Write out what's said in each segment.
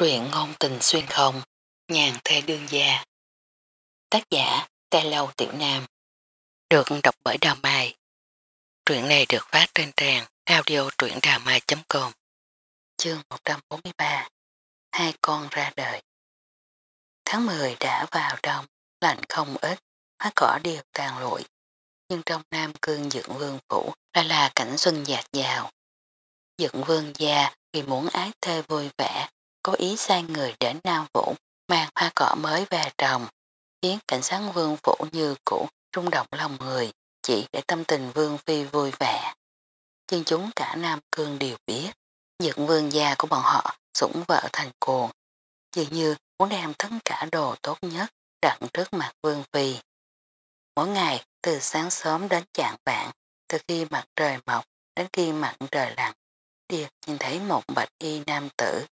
Truyện ngôn tình xuyên không, nhàn thê đương gia. Tác giả, Tê Lâu Tiểu Nam. Được đọc bởi Đào Mai. Truyện này được phát trên trang audio truyệnđàmai.com Chương 143 Hai con ra đời Tháng 10 đã vào đông, lạnh không ít, hóa cỏ đều tàn lụi. Nhưng trong Nam Cương Dượng Vương Phủ lại là cảnh xuân dạt dào. Dượng Vương gia vì muốn ái thê vui vẻ có ý sai người đến Nam Vũ mang hoa cỏ mới về trồng, khiến cảnh sát vương phủ như cũ rung động lòng người, chỉ để tâm tình vương phi vui vẻ. Nhưng chúng cả Nam Cương đều biết, dựng vương gia của bọn họ sủng vợ thành cuồng, dường như muốn đem tất cả đồ tốt nhất đặt trước mặt vương phi. Mỗi ngày, từ sáng sớm đến chạng vạn, từ khi mặt trời mọc đến khi mặt trời lặn, đều nhìn thấy một bạch y nam tử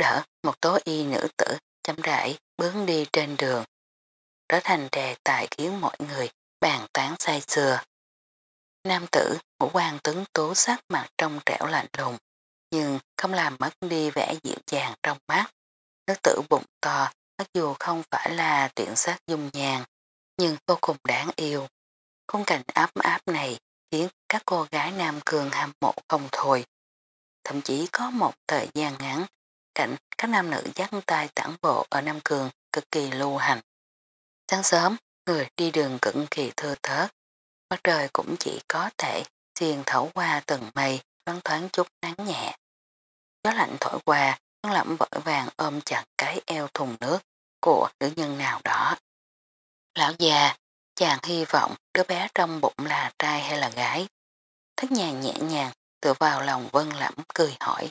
đỡ một tố y nữ tử chăm rãi bước đi trên đường, trở thành đề tài khiến mọi người bàn tán say xưa. Nam tử ngũ quan tướng tố sắc mặt trong trẻo lạnh lùng, nhưng không làm mất đi vẻ dịu dàng trong mắt. Nữ tử bụng to, mặc dù không phải là tiện sát dung nhàn, nhưng vô cùng đáng yêu. Khung cảnh áp áp này khiến các cô gái Nam Cường hâm mộ không thôi. Thậm chí có một thời gian ngắn cảnh các nam nữ dắt tay tản bộ ở Nam Cường cực kỳ lưu hành. Sáng sớm, người đi đường cực kỳ thưa thớt, mặt trời cũng chỉ có thể xuyên thấu qua từng mây thoáng thoáng chút nắng nhẹ. Gió lạnh thổi qua, nó lẩm vội vàng ôm chặt cái eo thùng nước của nữ nhân nào đó. Lão già, chàng hy vọng đứa bé trong bụng là trai hay là gái. Thất nhàng nhẹ nhàng tựa vào lòng vân lẩm cười hỏi.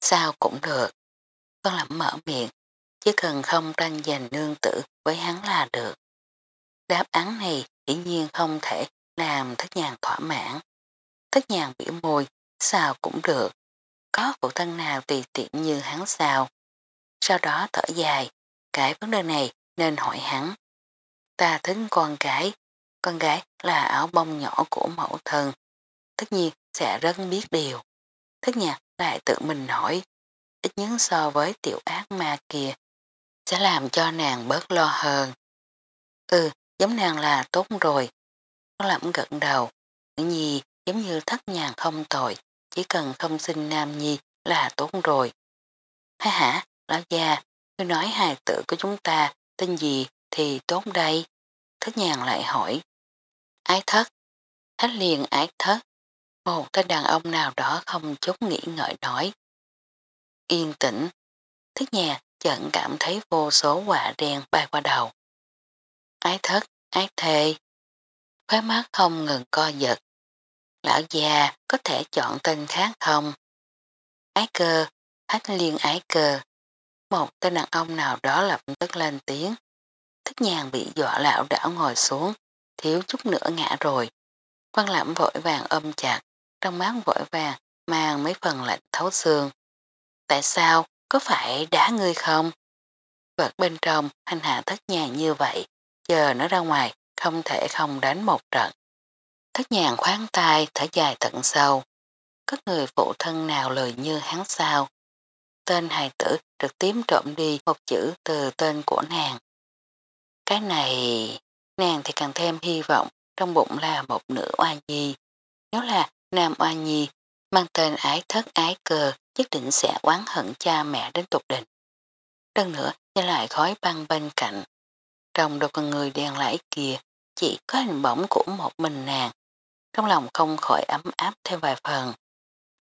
Sao cũng được. con lẩm mở miệng, chỉ cần không tranh giành nương tử với hắn là được. Đáp án này dĩ nhiên không thể làm thất nhàng thỏa mãn. Thất nhàng biểu môi, sao cũng được. Có phụ thân nào tùy tiện như hắn sao. Sau đó thở dài, cái vấn đề này nên hỏi hắn. Ta thích con gái, con gái là áo bông nhỏ của mẫu thân. Tất nhiên sẽ rất biết điều. Thất nhạc lại tự mình hỏi, ít nhất so với tiểu ác ma kia, sẽ làm cho nàng bớt lo hơn. Ừ, giống nàng là tốt rồi. Nó lẩm gật đầu, nữ nhi giống như thất nhàng không tội, chỉ cần không sinh nam nhi là tốt rồi. Ha hả, lão già, tôi nói hài tử của chúng ta tên gì thì tốt đây. Thất nhàng lại hỏi. Ái thất. hết liền ái thất. Một cái đàn ông nào đó không chút nghĩ ngợi nói. Yên tĩnh. Thiết nhà chẳng cảm thấy vô số quả đen bay qua đầu. Ái thất, ái thề. khóe mắt không ngừng co giật. Lão già có thể chọn tên khác không? Ái cơ, ách liên ái cơ. Một tên đàn ông nào đó lập tức lên tiếng. Thích nhàng bị dọa lão đảo ngồi xuống, thiếu chút nữa ngã rồi. Quan lãm vội vàng ôm chặt, trong mắt vội vàng mang mấy phần lạnh thấu xương. Tại sao? Có phải đá ngươi không? Vật bên trong hành hạ thất nhàng như vậy, chờ nó ra ngoài không thể không đánh một trận. Thất nhàng khoáng tay thở dài tận sâu. Có người phụ thân nào lời như hắn sao? Tên hài tử được tím trộm đi một chữ từ tên của nàng. Cái này, nàng thì càng thêm hy vọng trong bụng là một nữ oa nhi. Nếu là nam oa nhi, mang tên ái thất ái cờ nhất định sẽ oán hận cha mẹ đến tục định. Đơn nữa, như lại khói băng bên cạnh. Trong đôi con người đen lãi kia, chỉ có hình bóng của một mình nàng. Trong lòng không khỏi ấm áp thêm vài phần.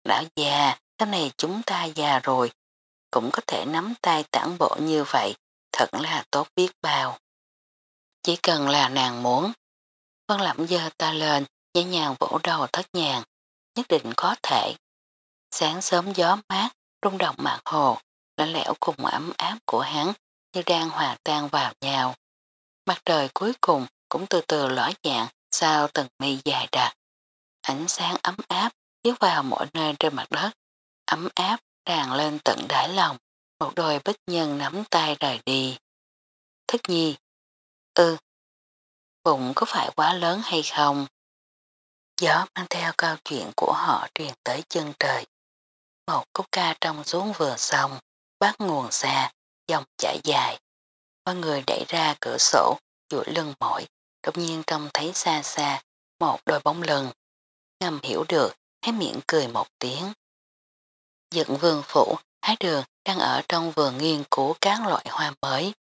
Lão già, cái này chúng ta già rồi, cũng có thể nắm tay tản bộ như vậy, thật là tốt biết bao. Chỉ cần là nàng muốn. Vân lẩm dơ ta lên, nhẹ nhàng vỗ đầu thất nhàng, nhất định có thể. Sáng sớm gió mát, rung động mặt hồ, lạnh lẽo cùng ấm áp của hắn như đang hòa tan vào nhau. Mặt trời cuối cùng cũng từ từ lõi dạng sau từng mây dài đặc. Ánh sáng ấm áp chiếu vào mỗi nơi trên mặt đất, ấm áp tràn lên tận đáy lòng, một đôi bích nhân nắm tay rời đi. Thức nhi, ừ, bụng có phải quá lớn hay không? Gió mang theo câu chuyện của họ truyền tới chân trời. Một khúc ca trong xuống vừa xong, bắt nguồn xa, dòng chảy dài. Mọi người đẩy ra cửa sổ, chuỗi lưng mỏi, đột nhiên trông thấy xa xa, một đôi bóng lưng. Ngầm hiểu được, hé miệng cười một tiếng. Dựng vườn phủ, hái đường đang ở trong vườn nghiên cứu các loại hoa mới.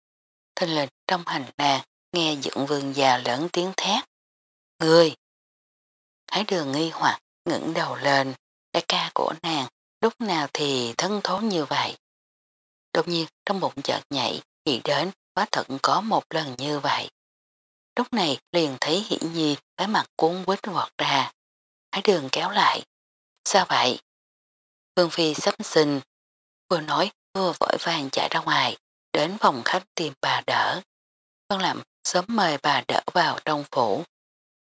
Thình lịch trong hành lang, nghe dựng vườn già lớn tiếng thét. Người! Thái đường nghi hoặc ngẩng đầu lên, đại ca của nàng lúc nào thì thân thốn như vậy. Đột nhiên trong bụng chợt nhảy, nghĩ đến quá thận có một lần như vậy. Lúc này liền thấy hỷ nhi phải mặt cuốn quýt vọt ra. Thái đường kéo lại. Sao vậy? Vương Phi sắp sinh. Vừa nói vừa vội vàng chạy ra ngoài, đến phòng khách tìm bà đỡ. Vân làm sớm mời bà đỡ vào trong phủ.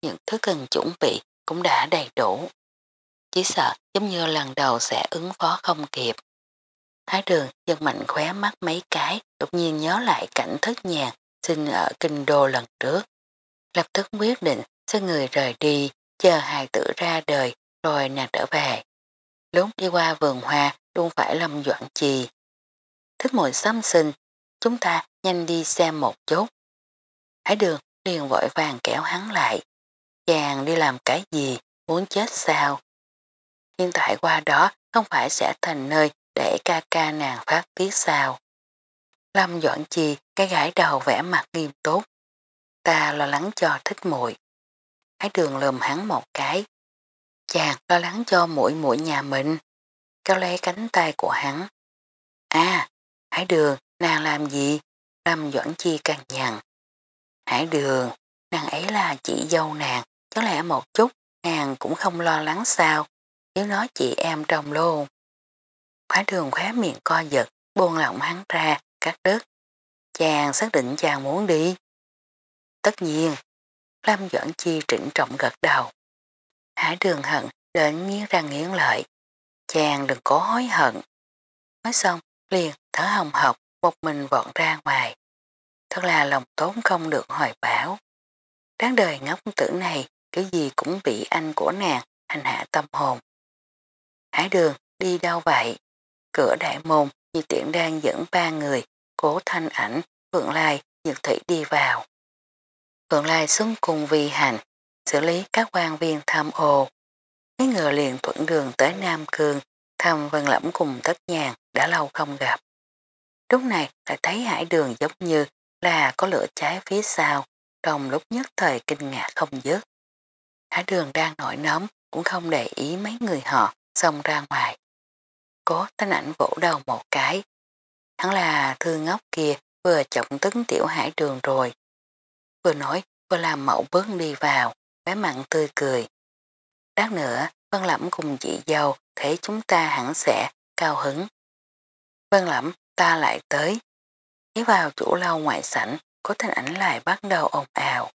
Những thứ cần chuẩn bị cũng đã đầy đủ. Chỉ sợ giống như lần đầu sẽ ứng phó không kịp. Thái đường dân mạnh khóe mắt mấy cái, đột nhiên nhớ lại cảnh thất nhàn sinh ở kinh đô lần trước. Lập tức quyết định sẽ người rời đi, chờ hài tử ra đời, rồi nàng trở về. Lúc đi qua vườn hoa, luôn phải lâm dọn trì. Thích mùi xăm sinh, chúng ta nhanh đi xem một chút. Hải đường liền vội vàng kéo hắn lại. Chàng đi làm cái gì, muốn chết sao? Hiện tại qua đó không phải sẽ thành nơi để ca ca nàng phát tiết sao. Lâm Doãn Chi cái gái đầu vẽ mặt nghiêm túc. Ta lo lắng cho thích muội Ái đường lùm hắn một cái. Chàng lo lắng cho mũi mũi nhà mình. Kéo lấy cánh tay của hắn. À, Hải đường, nàng làm gì? Lâm Doãn Chi càng nhằn. Hải đường, nàng ấy là chị dâu nàng, có lẽ một chút, nàng cũng không lo lắng sao, nếu nói chị em trong lô. Khóa đường khóa miệng co giật, buông lỏng hắn ra, cắt đứt. Chàng xác định chàng muốn đi. Tất nhiên, Lâm Doãn Chi trịnh trọng gật đầu. Hải đường hận đến nghiến răng nghiến lợi. Chàng đừng có hối hận. Nói xong, liền thở hồng học, một mình vọn ra ngoài. Thật là lòng tốn không được hồi bảo. Đáng đời ngốc tử này, cái gì cũng bị anh của nàng hành hạ tâm hồn. Hải đường, đi đâu vậy? Cửa đại môn, như tiện đang dẫn ba người, cố thanh ảnh, Phượng Lai, Nhật Thủy đi vào. Phượng Lai xuống cùng vi hành, xử lý các quan viên tham ô. Mấy người liền thuận đường tới Nam Cương, thăm vân lẫm cùng tất nhàn đã lâu không gặp. Lúc này lại thấy hải đường giống như là có lửa cháy phía sau, trong lúc nhất thời kinh ngạc không dứt. Hải đường đang nổi nóng cũng không để ý mấy người họ xông ra ngoài. Cố thanh ảnh vỗ đầu một cái. Hắn là thư ngốc kia vừa trọng tấn tiểu hải đường rồi. Vừa nói vừa làm mẫu bước đi vào, bé mặn tươi cười. Đáng nữa, Vân Lẩm cùng chị dâu thế chúng ta hẳn sẽ cao hứng. Vân Lẩm ta lại tới. Thấy vào chủ lâu ngoại sảnh, có thanh ảnh lại bắt đầu ồn ào.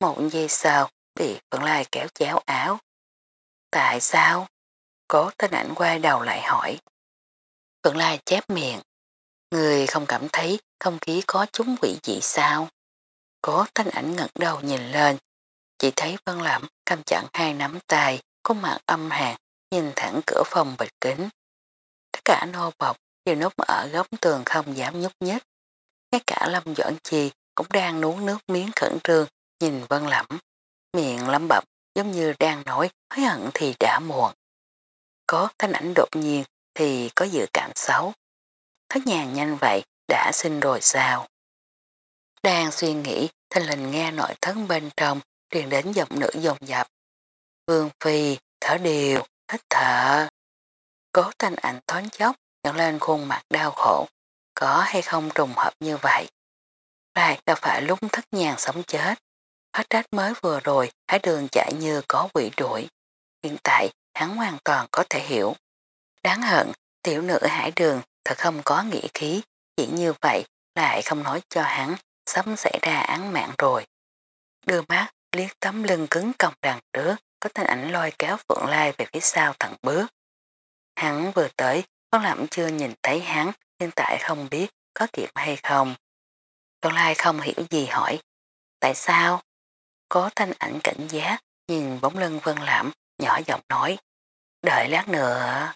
Một giây sau, bị Phượng Lai kéo chéo áo. Tại sao? Cố tên ảnh quay đầu lại hỏi. Phượng Lai chép miệng. Người không cảm thấy không khí có chúng quỷ dị sao? Cố tên ảnh ngẩng đầu nhìn lên. Chỉ thấy Vân Lẩm cầm chặn hai nắm tay, có mặt âm hàn, nhìn thẳng cửa phòng bịch kính. Tất cả nô bọc đều núp ở góc tường không dám nhúc nhích. Ngay cả Lâm Doãn Chi cũng đang nuốt nước miếng khẩn trương nhìn Vân Lẩm. Miệng lắm bập giống như đang nói hối hận thì đã muộn. Có thanh ảnh đột nhiên thì có dự cảm xấu. Thất nhàng nhanh vậy đã xin rồi sao? Đang suy nghĩ thanh linh nghe nội thất bên trong truyền đến giọng nữ dồn dập. Vương Phi thở đều, hít thở. Cố thanh ảnh thoáng chốc nhận lên khuôn mặt đau khổ. Có hay không trùng hợp như vậy? Lại đã phải lúc thất nhàng sống chết phát trách mới vừa rồi, hải đường chạy như có quỷ đuổi. Hiện tại, hắn hoàn toàn có thể hiểu. Đáng hận, tiểu nữ hải đường thật không có nghĩa khí, chỉ như vậy lại không nói cho hắn sắp xảy ra án mạng rồi. Đưa mắt, liếc tấm lưng cứng còng đằng trước, có tên ảnh lôi kéo Phượng Lai về phía sau thẳng bước. Hắn vừa tới, con lạm chưa nhìn thấy hắn, hiện tại không biết có kịp hay không. Phượng Lai không hiểu gì hỏi, tại sao? Có thanh ảnh cảnh giác, nhìn bóng lưng vân lãm, nhỏ giọng nói, đợi lát nữa.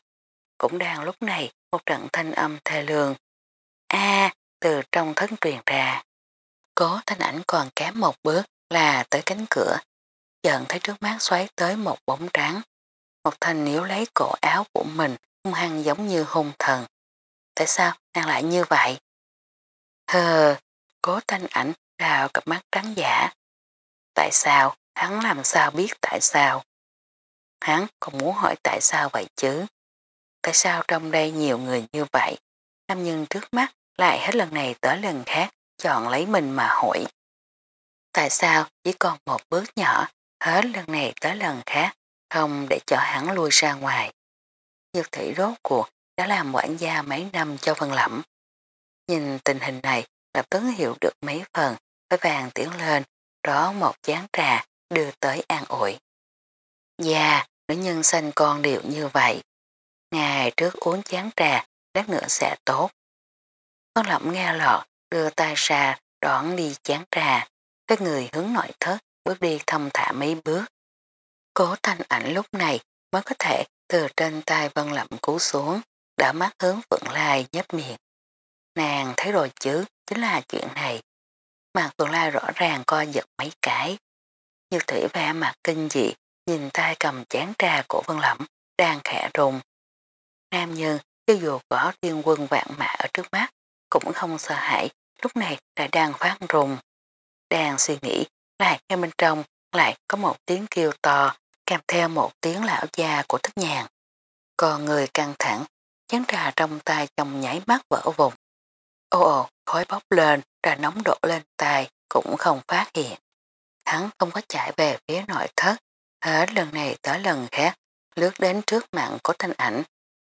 Cũng đang lúc này, một trận thanh âm thê lương. A từ trong thân truyền ra. Cố thanh ảnh còn kém một bước là tới cánh cửa. Dần thấy trước mắt xoáy tới một bóng trắng. Một thanh níu lấy cổ áo của mình hung hăng giống như hung thần. Tại sao nàng lại như vậy? Hờ, cố thanh ảnh đào cặp mắt trắng giả. Tại sao? Hắn làm sao biết tại sao? Hắn còn muốn hỏi tại sao vậy chứ? Tại sao trong đây nhiều người như vậy? Nam nhân trước mắt lại hết lần này tới lần khác chọn lấy mình mà hỏi. Tại sao chỉ còn một bước nhỏ, hết lần này tới lần khác, không để cho hắn lui ra ngoài? Dược thị rốt cuộc đã làm quản gia mấy năm cho phân Lẩm. Nhìn tình hình này, lập tấn hiểu được mấy phần, phải vàng tiến lên đó một chán trà đưa tới an ủi. Dạ, nữ nhân sinh con đều như vậy. Ngày trước uống chán trà, lát nữa sẽ tốt. Con lộng nghe lọt, đưa tay ra, đón đi chán trà. Cái người hướng nội thất, bước đi thâm thả mấy bước. Cố thanh ảnh lúc này mới có thể từ trên tay vân lậm cú xuống, đã mắt hướng Phượng Lai nhấp miệng. Nàng thấy rồi chứ, chính là chuyện này. Mặt Phượng Lai rõ ràng co giật mấy cái. Như thủy vẻ mặt kinh dị, nhìn tay cầm chán trà của Vân Lẩm, đang khẽ rùng. Nam nhân, cho dù có tiên quân vạn mã ở trước mắt, cũng không sợ hãi, lúc này lại đang phát rùng. Đang suy nghĩ, lại ngay bên trong, lại có một tiếng kêu to, kèm theo một tiếng lão già của thức nhàn. Còn người căng thẳng, chán trà trong tay trong nháy mắt vỡ vùng. Ô ồ, khói bốc lên, trà nóng đổ lên tay, cũng không phát hiện. Hắn không có chạy về phía nội thất, hết lần này tới lần khác, lướt đến trước mặt của thanh ảnh,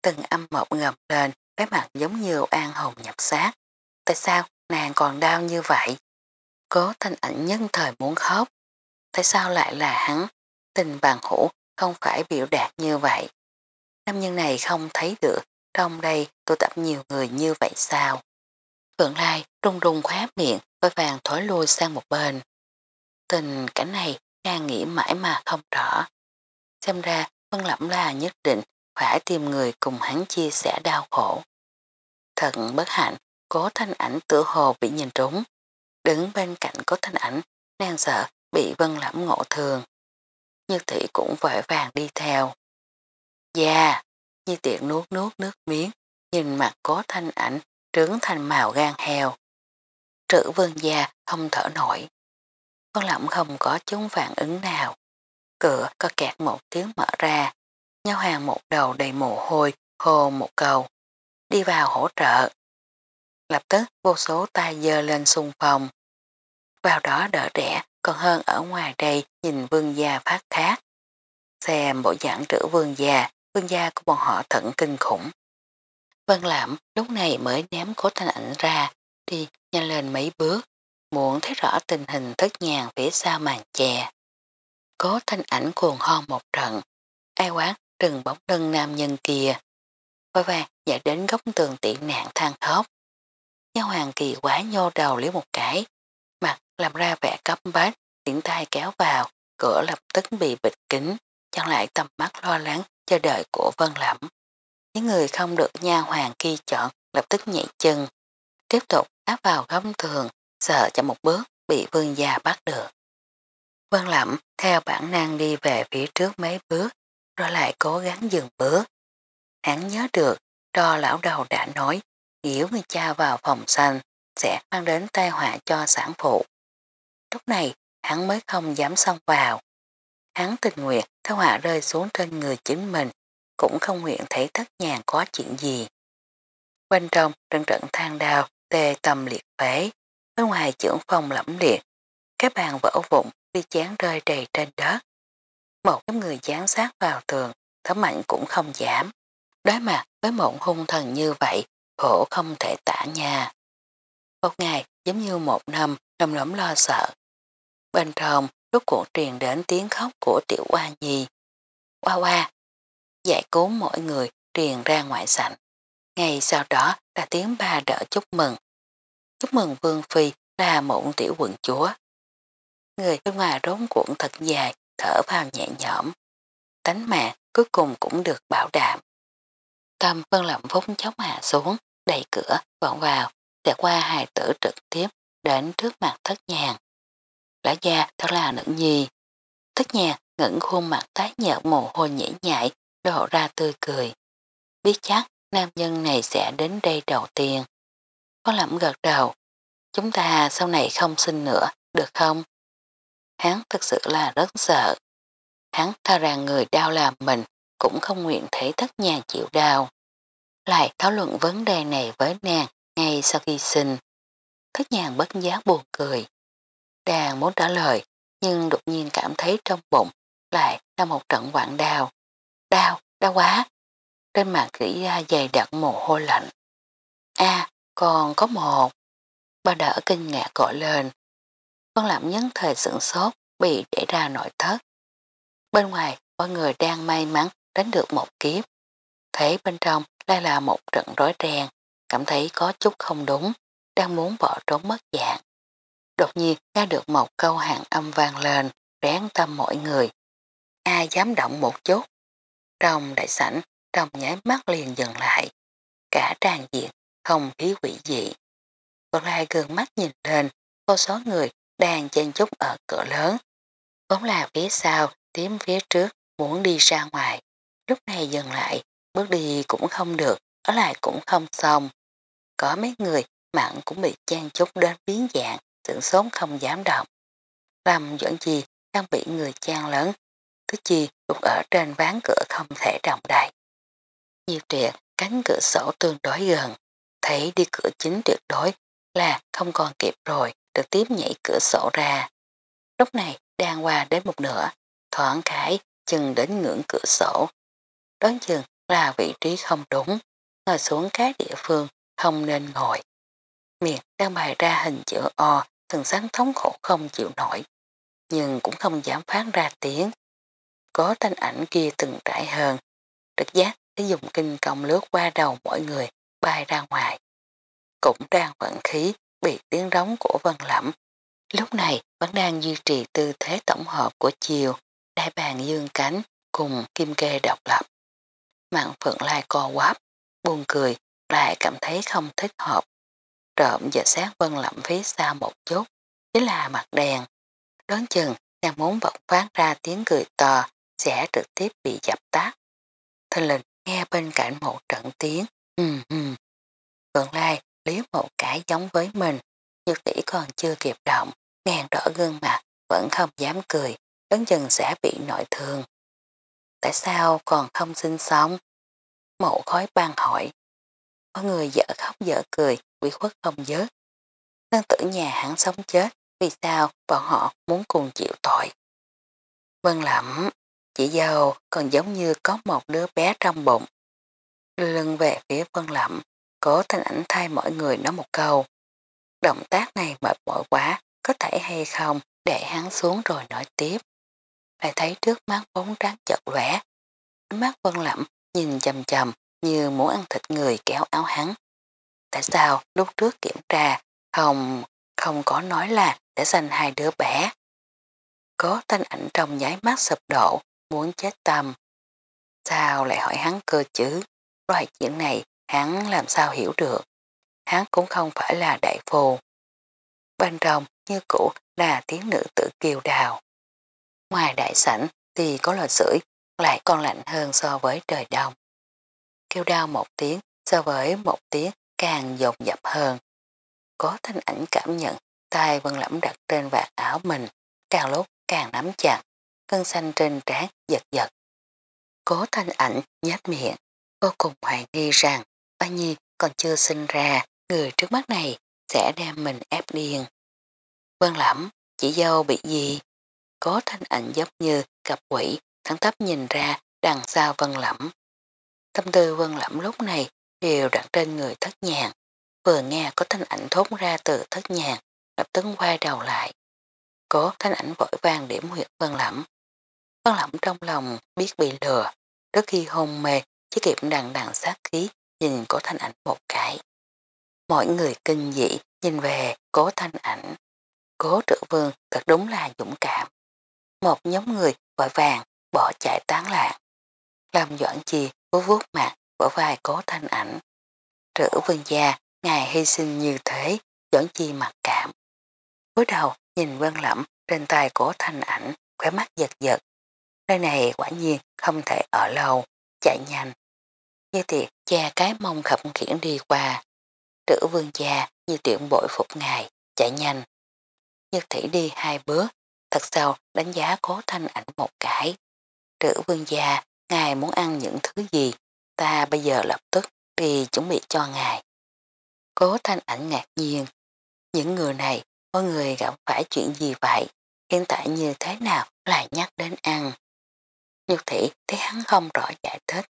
từng âm một ngầm lên, cái mặt giống như an hồn nhập xác. Tại sao nàng còn đau như vậy? Cố thanh ảnh nhân thời muốn khóc. Tại sao lại là hắn? Tình bàn hữu không phải biểu đạt như vậy. Nam nhân này không thấy được trong đây tụ tập nhiều người như vậy sao? Phượng Lai rung rung khóa miệng với vàng thối lui sang một bên. Tình cảnh này đang nghĩ mãi mà không rõ. Xem ra Vân Lẩm là nhất định phải tìm người cùng hắn chia sẻ đau khổ. Thật bất hạnh, cố thanh ảnh tự hồ bị nhìn trúng. Đứng bên cạnh cố thanh ảnh, nàng sợ bị Vân Lẩm ngộ thường. Như thị cũng vội vàng đi theo. Dạ, như tiện nuốt nuốt nước miếng, nhìn mặt cố thanh ảnh trướng thành màu gan heo. Trữ vương gia không thở nổi. Con lẩm không có chúng phản ứng nào. Cửa có kẹt một tiếng mở ra. Nhau hàng một đầu đầy mồ hôi, hô một cầu. Đi vào hỗ trợ. Lập tức vô số tay dơ lên xung phòng, Vào đó đỡ đẻ, còn hơn ở ngoài đây nhìn vương gia phát khát. Xem bộ dạng trữ vương gia, vương gia của bọn họ thận kinh khủng. Vân Lạm lúc này mới ném cố thanh ảnh ra, đi nhanh lên mấy bước, muốn thấy rõ tình hình thất nhàn phía sau màn chè. Cố thanh ảnh cuồng ho một trận, ai quán trừng bóng lưng nam nhân kia. vội vàng chạy đến góc tường tiện nạn than khóc. Nhà hoàng kỳ quá nhô đầu liếu một cái, mặt làm ra vẻ cấp bách, tiện tay kéo vào, cửa lập tức bị bịt kính, chặn lại tầm mắt lo lắng chờ đợi của Vân Lẩm. Những người không được nha hoàng kia chọn lập tức nhảy chân, tiếp tục áp vào góc thường sợ cho một bước bị vương gia bắt được. Vân Lẩm theo bản năng đi về phía trước mấy bước, rồi lại cố gắng dừng bước. Hắn nhớ được, đo lão đầu đã nói, nếu người cha vào phòng xanh sẽ mang đến tai họa cho sản phụ. Lúc này, hắn mới không dám xông vào. Hắn tình nguyện theo họa rơi xuống trên người chính mình, cũng không nguyện thấy thất nhàn có chuyện gì. Bên trong trận trận thang đào, tê tâm liệt phế, bên ngoài trưởng phòng lẫm liệt, các bàn vỡ vụn đi chán rơi đầy trên đất. Một nhóm người dán sát vào tường, thấm mạnh cũng không giảm. Đối mặt với một hung thần như vậy, khổ không thể tả nhà. Một ngày giống như một năm, nằm lõm lo sợ. Bên trong, lúc cuộc truyền đến tiếng khóc của tiểu hoa nhi. Hoa hoa, giải cứu mỗi người truyền ra ngoại sảnh. Ngày sau đó là tiếng ba đỡ chúc mừng. Chúc mừng Vương Phi là một tiểu quận chúa. Người bên ngoài rốn cuộn thật dài, thở vào nhẹ nhõm. Tánh mạng cuối cùng cũng được bảo đảm. Tâm vân Lâm phúc chóng hạ xuống, đẩy cửa, vọng vào, để qua hài tử trực tiếp đến trước mặt thất nhàng. Lã gia thật là nữ nhi. Thất nhàng ngẩn khuôn mặt tái nhợt mồ hôi nhảy nhại, lộ ra tươi cười. Biết chắc nam nhân này sẽ đến đây đầu tiên. Có lẩm gật đầu. Chúng ta sau này không sinh nữa, được không? Hắn thật sự là rất sợ. Hắn tha rằng người đau làm mình cũng không nguyện thấy thất nhàng chịu đau. Lại thảo luận vấn đề này với nàng ngay sau khi sinh. Thất nhàng bất giác buồn cười. Đàn muốn trả lời nhưng đột nhiên cảm thấy trong bụng lại là một trận quảng đau. Đau, đau quá. Trên mặt rỉ ra dày đặc mồ hôi lạnh. a còn có một. Bà đỡ kinh ngạc gọi lên. Con làm nhấn thời sửng sốt bị để ra nội thất. Bên ngoài mọi người đang may mắn đánh được một kiếp. Thấy bên trong lại là một trận rối ren, cảm thấy có chút không đúng, đang muốn bỏ trốn mất dạng. Đột nhiên nghe được một câu hàng âm vang lên, rén tâm mọi người. Ai dám động một chút? Trong đại sảnh, trong nháy mắt liền dừng lại. Cả tràn diện, không khí quỷ dị. Còn lại gương mắt nhìn lên, vô số người đang chen chúc ở cửa lớn. Vốn là phía sau, tím phía trước, muốn đi ra ngoài. Lúc này dừng lại, bước đi cũng không được, ở lại cũng không xong. Có mấy người mặn cũng bị chen chúc đến biến dạng, tưởng sống không dám động. Làm dẫn gì đang bị người chen lớn, tức chi cũng ở trên ván cửa không thể động đại. Diệp triệt, cánh cửa sổ tương đối gần, thấy đi cửa chính tuyệt đối là không còn kịp rồi, trực tiếp nhảy cửa sổ ra. Lúc này đang qua đến một nửa, thoảng khải chừng đến ngưỡng cửa sổ. Đoán chừng là vị trí không đúng, ngồi xuống các địa phương không nên ngồi. Miệng đang bày ra hình chữ O, thần sáng thống khổ không chịu nổi, nhưng cũng không dám phát ra tiếng. Có thanh ảnh kia từng trải hơn, trực giác sẽ dùng kinh công lướt qua đầu mọi người bay ra ngoài. Cũng đang vận khí bị tiếng rống của vân lẫm. Lúc này vẫn đang duy trì tư thế tổng hợp của chiều, đại bàn dương cánh cùng kim kê độc lập. Mạng phượng lai co quáp, buồn cười, lại cảm thấy không thích hợp. Trộm và sát vân lẫm phía xa một chút, chính là mặt đèn. Đón chừng, đang muốn vọng phát ra tiếng cười to, sẽ trực tiếp bị dập tắt. Thanh linh nghe bên cạnh một trận tiếng, ừm ừm. Phượng lai liếm một cái giống với mình, nhược tỷ còn chưa kịp động, ngàn đỏ gương mặt, vẫn không dám cười, đứng chừng sẽ bị nội thương. Tại sao còn không sinh sống? Mộ khói ban hỏi. Có người dở khóc dở cười, quỷ khuất không dớt. Năng tử nhà hắn sống chết, vì sao bọn họ muốn cùng chịu tội? Vân lẩm, chị giàu còn giống như có một đứa bé trong bụng. Lưng về phía vân lẩm, cố thanh ảnh thay mọi người nói một câu. Động tác này mệt mỏi quá, có thể hay không để hắn xuống rồi nói tiếp. Lại thấy trước mắt bóng trắng chật lẻ. Mắt vân lẩm nhìn chầm chầm như muốn ăn thịt người kéo áo hắn. Tại sao lúc trước kiểm tra không không có nói là để sanh hai đứa bé? Có thanh ảnh trong nháy mắt sụp đổ, muốn chết tâm. Sao lại hỏi hắn cơ chứ? Loại chuyện này hắn làm sao hiểu được? Hắn cũng không phải là đại phù. Bên trong như cũ là tiếng nữ tử kiều đào. Ngoài đại sảnh thì có lò sưởi lại còn lạnh hơn so với trời đông. Kêu đau một tiếng so với một tiếng càng dồn dập hơn. Có thanh ảnh cảm nhận tay vân lẫm đặt trên vạt áo mình, càng lúc càng nắm chặt, cân xanh trên trán giật giật. Cố thanh ảnh nhếch miệng, vô cùng hoài nghi rằng ba nhi còn chưa sinh ra, người trước mắt này sẽ đem mình ép điên. Vân lẫm, chỉ dâu bị gì? Cố thanh ảnh giống như cặp quỷ, thẳng tắp nhìn ra đằng sau vân lẫm. Tâm tư vân lẫm lúc này đều đặt trên người thất nhàng. Vừa nghe có thanh ảnh thốt ra từ thất nhàng, lập tức quay đầu lại. Cố thanh ảnh vội vàng điểm huyệt vân lẫm con lỏng trong lòng biết bị lừa, trước khi hôn mê chỉ kịp đằng đằng sát khí nhìn cố thanh ảnh một cái. Mọi người kinh dị nhìn về cố thanh ảnh. Cố trữ vương thật đúng là dũng cảm. Một nhóm người vội vàng bỏ chạy tán lạc. Làm doãn chi vuốt vuốt mặt vỡ vai cố thanh ảnh. Trữ vương gia, ngài hy sinh như thế, doãn chi mặc cảm. cúi đầu nhìn vân lẫm trên tay cố thanh ảnh, khóe mắt giật giật. Nơi này quả nhiên không thể ở lâu, chạy nhanh. Như tiệt cha cái mông khập khiển đi qua. Trữ vương gia như tiện bội phục ngài, chạy nhanh. Như thủy đi hai bước, thật sâu đánh giá cố thanh ảnh một cái. Trữ vương gia, ngài muốn ăn những thứ gì, ta bây giờ lập tức đi chuẩn bị cho ngài. Cố thanh ảnh ngạc nhiên, những người này, có người gặp phải chuyện gì vậy, hiện tại như thế nào lại nhắc đến ăn. Nhược thị thấy hắn không rõ giải thích.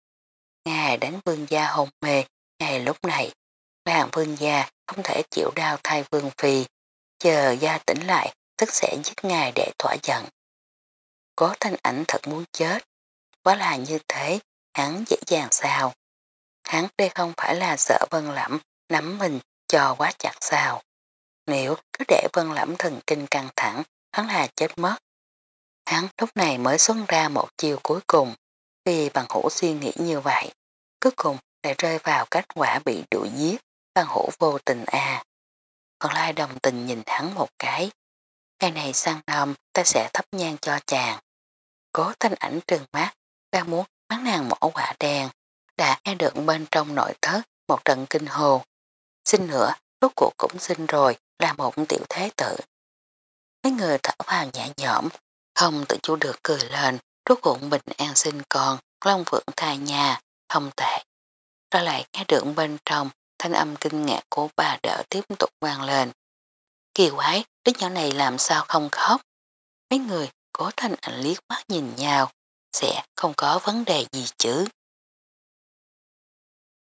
Ngài đánh vương gia hồn mê, ngày lúc này, Bàn vương gia không thể chịu đau thay vương phi, chờ gia tỉnh lại tức sẽ giết ngài để thỏa giận. Cố thanh ảnh thật muốn chết, quá là như thế, hắn dễ dàng sao. Hắn đây không phải là sợ vân lẫm, nắm mình cho quá chặt sao. Nếu cứ để vân lẫm thần kinh căng thẳng, hắn là chết mất. Hắn lúc này mới xuất ra một chiều cuối cùng, vì bằng hữu suy nghĩ như vậy. Cuối cùng lại rơi vào kết quả bị đuổi giết, bằng hữu vô tình a Còn lai đồng tình nhìn hắn một cái. Ngày này sang năm ta sẽ thắp nhang cho chàng. Cố thanh ảnh trừng mắt, đang muốn bắn nàng mỏ quả đen, đã nghe được bên trong nội thất một trận kinh hồ. Xin nữa, rốt cuộc cũng xin rồi, là một tiểu thế tử. Mấy người thở vào nhẹ nhõm, không tự chủ được cười lên, rốt cuộn bình an sinh con, long vượng thai nhà, không tệ. ra lại nghe được bên trong, thanh âm kinh ngạc của bà đỡ tiếp tục vang lên. Kỳ quái, đứa nhỏ này làm sao không khóc? Mấy người cố thanh ảnh liếc mắt nhìn nhau, sẽ không có vấn đề gì chứ.